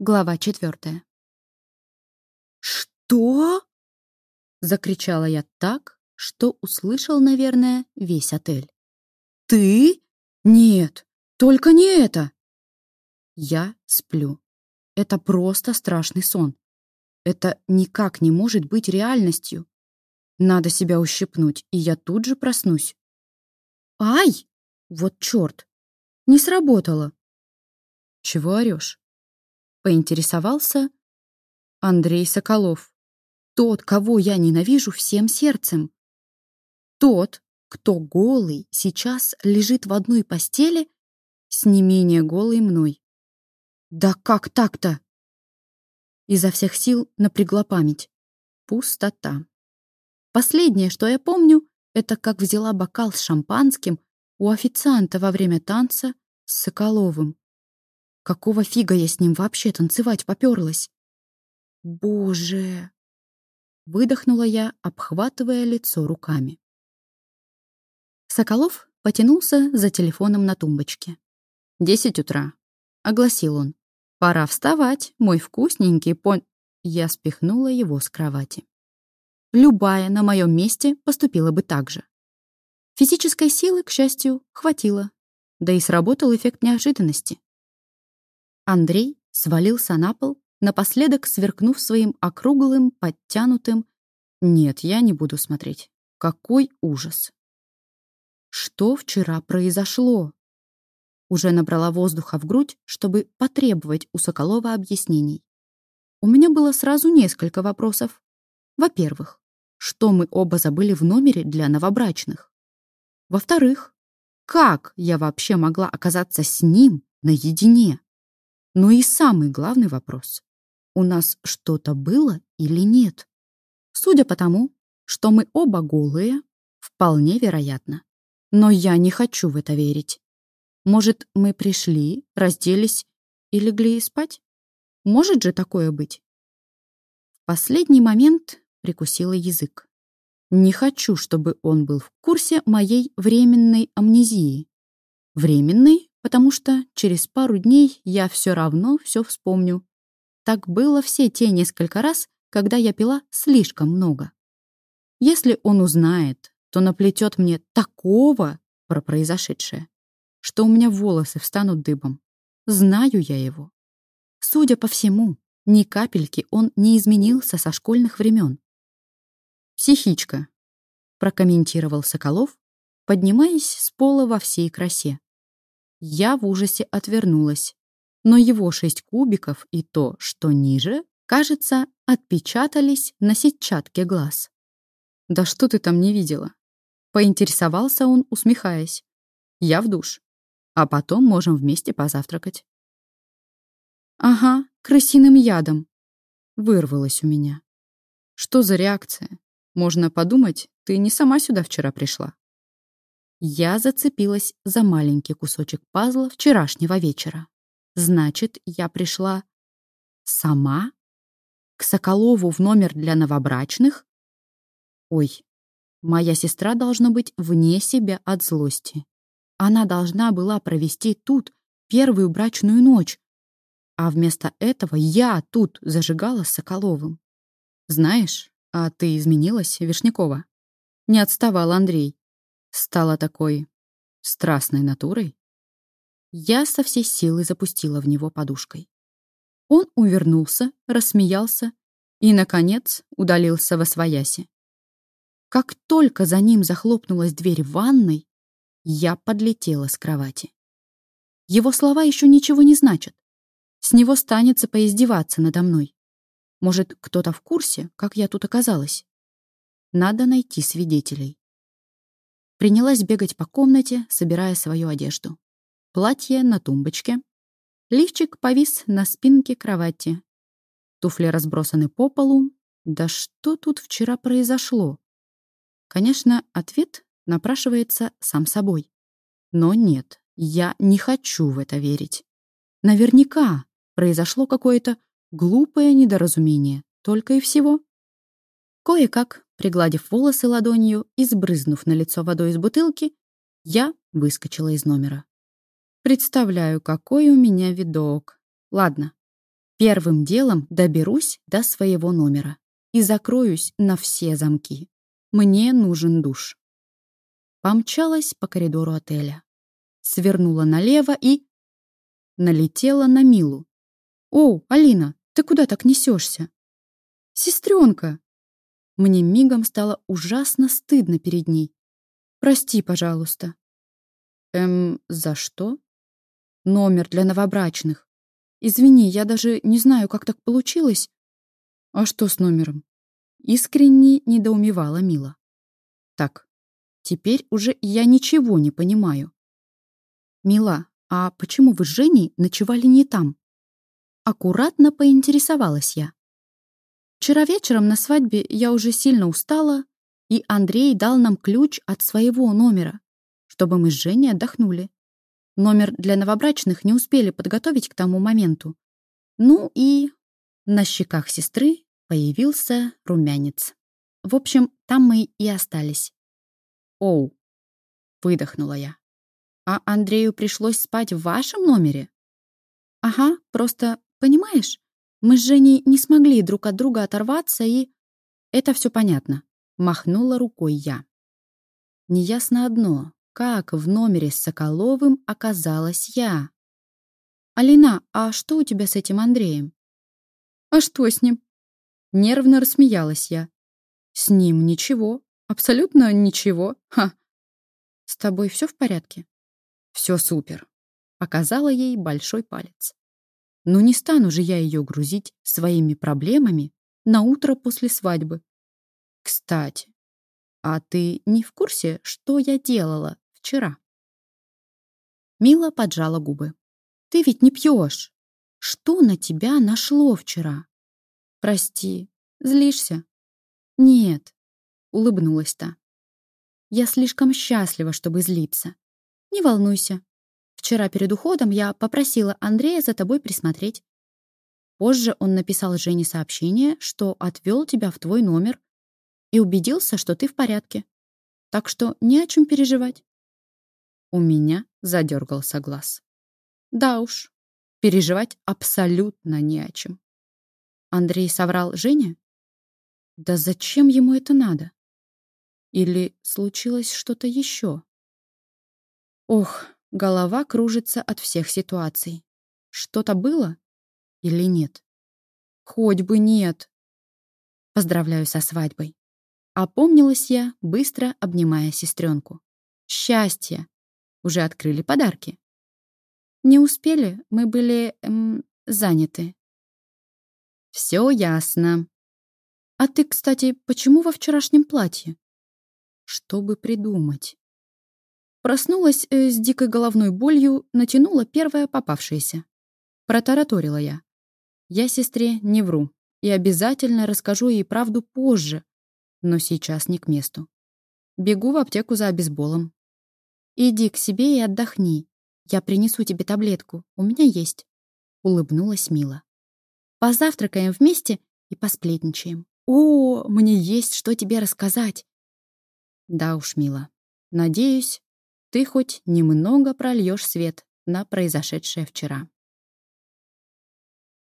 Глава четвертая. «Что?» — закричала я так, что услышал, наверное, весь отель. «Ты? Нет, только не это!» Я сплю. Это просто страшный сон. Это никак не может быть реальностью. Надо себя ущипнуть, и я тут же проснусь. Ай! Вот черт! Не сработало. Чего орешь? Поинтересовался Андрей Соколов. Тот, кого я ненавижу всем сердцем. Тот, кто голый сейчас лежит в одной постели с не менее голой мной. Да как так-то? Изо всех сил напрягла память. Пустота. Последнее, что я помню, это как взяла бокал с шампанским у официанта во время танца с Соколовым. Какого фига я с ним вообще танцевать попёрлась? Боже! Выдохнула я, обхватывая лицо руками. Соколов потянулся за телефоном на тумбочке. «Десять утра», — огласил он. «Пора вставать, мой вкусненький пон...» Я спихнула его с кровати. Любая на моем месте поступила бы так же. Физической силы, к счастью, хватило. Да и сработал эффект неожиданности. Андрей свалился на пол, напоследок сверкнув своим округлым, подтянутым «Нет, я не буду смотреть. Какой ужас!» Что вчера произошло? Уже набрала воздуха в грудь, чтобы потребовать у Соколова объяснений. У меня было сразу несколько вопросов. Во-первых, что мы оба забыли в номере для новобрачных? Во-вторых, как я вообще могла оказаться с ним наедине? Ну и самый главный вопрос. У нас что-то было или нет? Судя по тому, что мы оба голые, вполне вероятно. Но я не хочу в это верить. Может, мы пришли, разделись и легли спать? Может же такое быть? В последний момент прикусила язык. Не хочу, чтобы он был в курсе моей временной амнезии. Временной, потому что через пару дней я все равно все вспомню. Так было все те несколько раз, когда я пила слишком много. Если он узнает, то наплетет мне такого про произошедшее, что у меня волосы встанут дыбом. Знаю я его. Судя по всему, ни капельки он не изменился со школьных времен. «Психичка», — прокомментировал Соколов, поднимаясь с пола во всей красе. Я в ужасе отвернулась, но его шесть кубиков и то, что ниже, кажется, отпечатались на сетчатке глаз. «Да что ты там не видела?» Поинтересовался он, усмехаясь. «Я в душ. А потом можем вместе позавтракать». «Ага, крысиным ядом», — вырвалось у меня. «Что за реакция? Можно подумать, ты не сама сюда вчера пришла». Я зацепилась за маленький кусочек пазла вчерашнего вечера. Значит, я пришла сама? К Соколову в номер для новобрачных? Ой, моя сестра должна быть вне себя от злости. Она должна была провести тут первую брачную ночь, а вместо этого я тут зажигала с Соколовым. Знаешь, а ты изменилась, Вишнякова? Не отставал Андрей стала такой страстной натурой? Я со всей силы запустила в него подушкой. Он увернулся, рассмеялся и, наконец, удалился во свояси. Как только за ним захлопнулась дверь в ванной, я подлетела с кровати. Его слова еще ничего не значат. С него станется поиздеваться надо мной. Может, кто-то в курсе, как я тут оказалась? Надо найти свидетелей. Принялась бегать по комнате, собирая свою одежду. Платье на тумбочке. Лифчик повис на спинке кровати. Туфли разбросаны по полу. Да что тут вчера произошло? Конечно, ответ напрашивается сам собой. Но нет, я не хочу в это верить. Наверняка произошло какое-то глупое недоразумение, только и всего. Кое-как Пригладив волосы ладонью и сбрызнув на лицо водой из бутылки, я выскочила из номера. Представляю, какой у меня видок. Ладно, Первым делом доберусь до своего номера и закроюсь на все замки. Мне нужен душ. Помчалась по коридору отеля. Свернула налево и... Налетела на Милу. «О, Алина, ты куда так несешься?» «Сестренка!» Мне мигом стало ужасно стыдно перед ней. «Прости, пожалуйста». «Эм, за что?» «Номер для новобрачных. Извини, я даже не знаю, как так получилось». «А что с номером?» Искренне недоумевала Мила. «Так, теперь уже я ничего не понимаю». «Мила, а почему вы с Женей ночевали не там?» Аккуратно поинтересовалась я. Вчера вечером на свадьбе я уже сильно устала, и Андрей дал нам ключ от своего номера, чтобы мы с Женей отдохнули. Номер для новобрачных не успели подготовить к тому моменту. Ну и на щеках сестры появился румянец. В общем, там мы и остались. «Оу!» — выдохнула я. «А Андрею пришлось спать в вашем номере?» «Ага, просто, понимаешь, мы с Женей не смогли друг от друга оторваться, и... Это все понятно. Махнула рукой я. Неясно одно, как в номере с Соколовым оказалась я. «Алина, а что у тебя с этим Андреем?» «А что с ним?» Нервно рассмеялась я. «С ним ничего. Абсолютно ничего. Ха!» «С тобой все в порядке?» «Все супер», — показала ей большой палец. Но не стану же я ее грузить своими проблемами на утро после свадьбы. Кстати, а ты не в курсе, что я делала вчера? Мила поджала губы. Ты ведь не пьешь. Что на тебя нашло вчера? Прости, злишься? Нет, улыбнулась та. Я слишком счастлива, чтобы злиться. Не волнуйся, Вчера перед уходом я попросила Андрея за тобой присмотреть. Позже он написал Жене сообщение, что отвел тебя в твой номер и убедился, что ты в порядке. Так что не о чем переживать. У меня задергался глаз. Да уж, переживать абсолютно не о чем. Андрей соврал Жене? Да зачем ему это надо? Или случилось что-то еще? Ох, Голова кружится от всех ситуаций. Что-то было или нет? Хоть бы нет. Поздравляю со свадьбой. Опомнилась я, быстро обнимая сестренку. Счастье! Уже открыли подарки. Не успели, мы были эм, заняты. Все ясно. А ты, кстати, почему во вчерашнем платье? Чтобы придумать. Проснулась э, с дикой головной болью, натянула первое попавшееся. Протараторила я. Я сестре не вру и обязательно расскажу ей правду позже, но сейчас не к месту. Бегу в аптеку за обезболом. «Иди к себе и отдохни. Я принесу тебе таблетку, у меня есть», — улыбнулась Мила. «Позавтракаем вместе и посплетничаем. О, мне есть что тебе рассказать!» «Да уж, Мила. Надеюсь, ты хоть немного прольешь свет на произошедшее вчера.